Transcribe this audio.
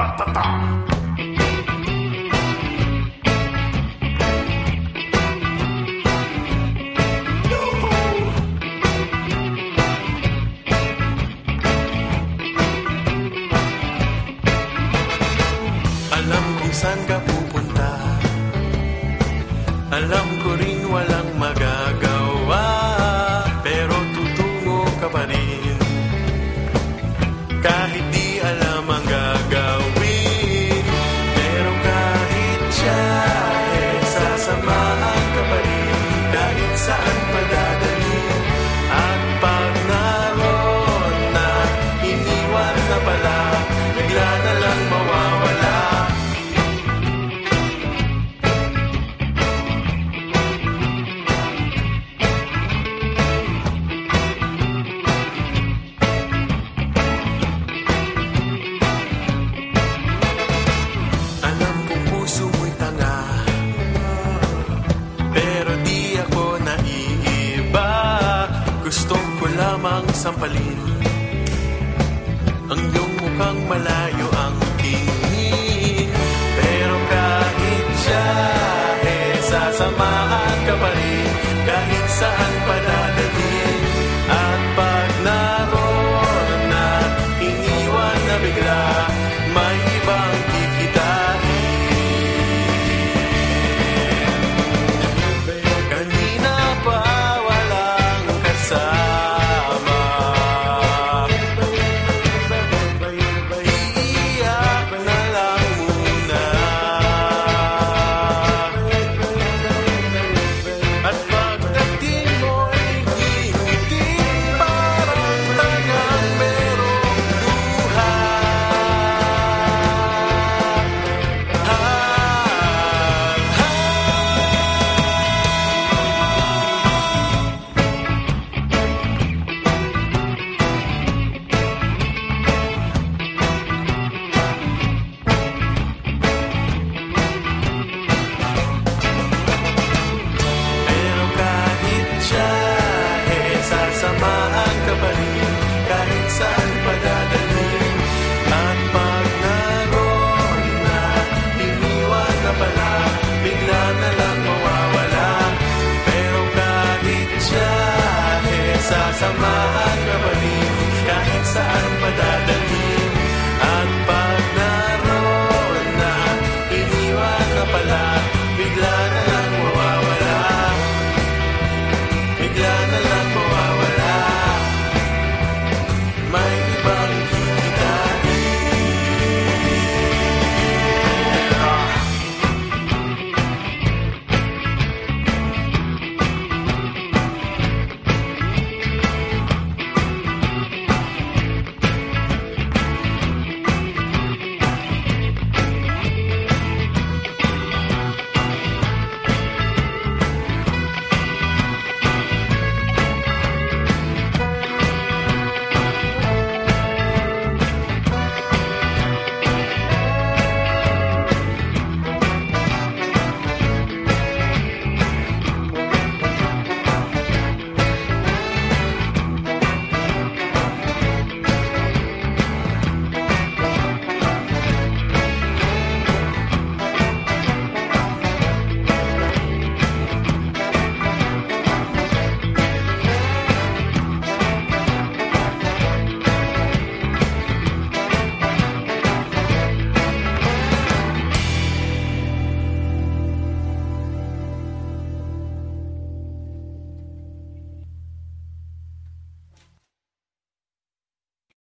Alam kung saan ka pupunta. Alam ko rin walang magagawa. saan pag lamang sampalin Ang iyong mukhang malayo. woman.